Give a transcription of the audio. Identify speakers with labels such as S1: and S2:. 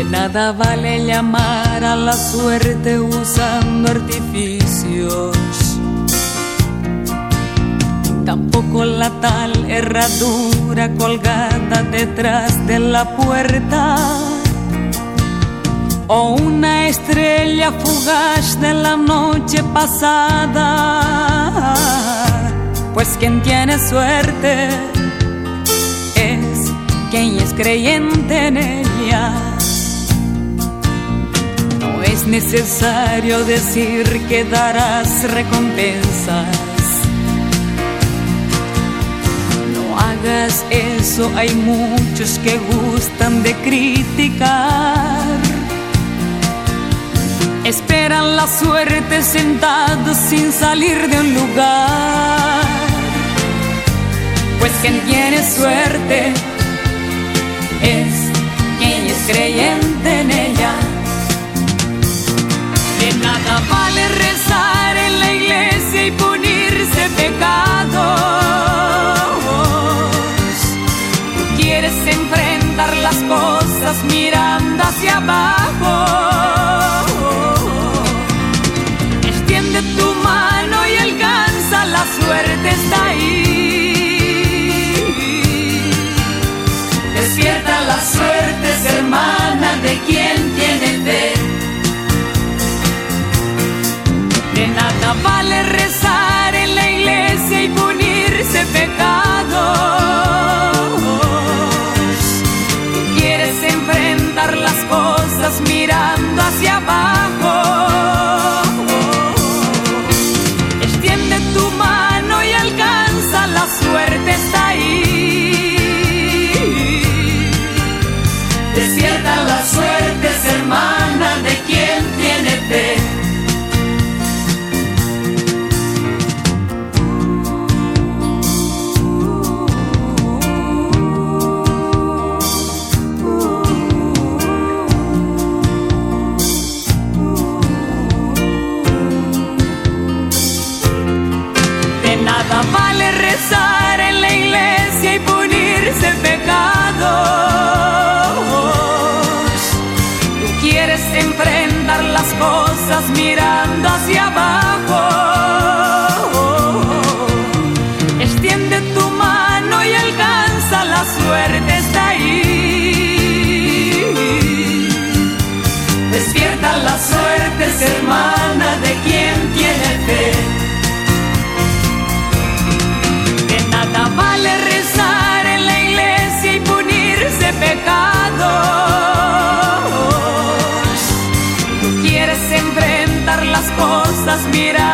S1: De nada vale llamar a la suerte usando artificios. Tampoco la tal herradura colgada detrás de la puerta. O una estrella fugaz de la noche pasada. Pues quien tiene suerte es quien es creyente en ella necesario decir que darás recompensas. No hagas eso, hay muchos que gustan de criticar. Esperan la suerte sentados sin salir de un lugar. Pues quien tiene suerte es quien es creyente pecados. Quieres enfrentar las cosas mirando hacia abajo. Despierta la suerte, es mirando cosas